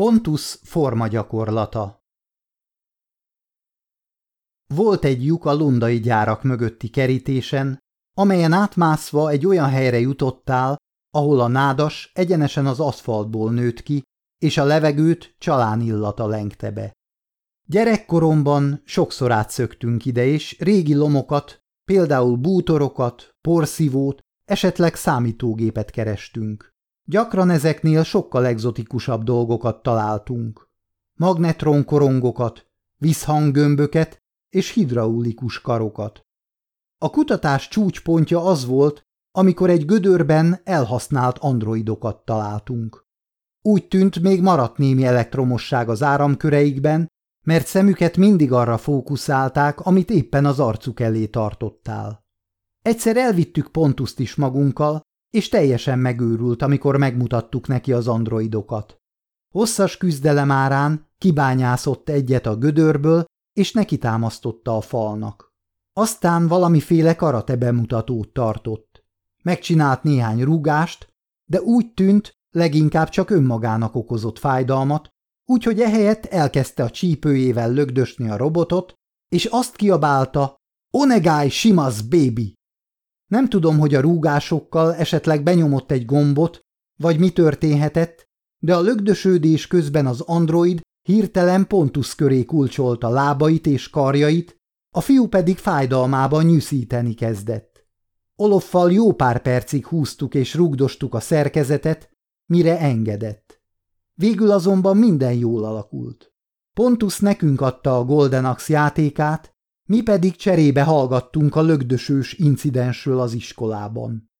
Pontus formagyakorlata Volt egy lyuk a lundai gyárak mögötti kerítésen, amelyen átmászva egy olyan helyre jutottál, ahol a nádas egyenesen az aszfaltból nőtt ki, és a levegőt csalán illata lengte be. Gyerekkoromban sokszor átszöktünk ide, és régi lomokat, például bútorokat, porszívót, esetleg számítógépet kerestünk. Gyakran ezeknél sokkal egzotikusabb dolgokat találtunk. Magnetronkorongokat, visszhanggömböket és hidraulikus karokat. A kutatás csúcspontja az volt, amikor egy gödörben elhasznált androidokat találtunk. Úgy tűnt, még maradt némi elektromosság az áramköreikben, mert szemüket mindig arra fókuszálták, amit éppen az arcuk elé tartottál. Egyszer elvittük Pontuszt is magunkkal, és teljesen megőrült, amikor megmutattuk neki az androidokat. Hosszas küzdelem árán kibányászott egyet a gödörből, és neki támasztotta a falnak. Aztán valamiféle karate bemutatót tartott. Megcsinált néhány rúgást, de úgy tűnt, leginkább csak önmagának okozott fájdalmat, úgyhogy ehelyett elkezdte a csípőjével lögdösni a robotot, és azt kiabálta, Onegai Shimas baby! Nem tudom, hogy a rúgásokkal esetleg benyomott egy gombot, vagy mi történhetett, de a lögdösődés közben az android hirtelen pontusz köré kulcsolta lábait és karjait, a fiú pedig fájdalmában nyűszíteni kezdett. Oloffal jó pár percig húztuk és rugdostuk a szerkezetet, mire engedett. Végül azonban minden jól alakult. Pontus nekünk adta a Golden Axe játékát, mi pedig cserébe hallgattunk a lögdösős incidensről az iskolában.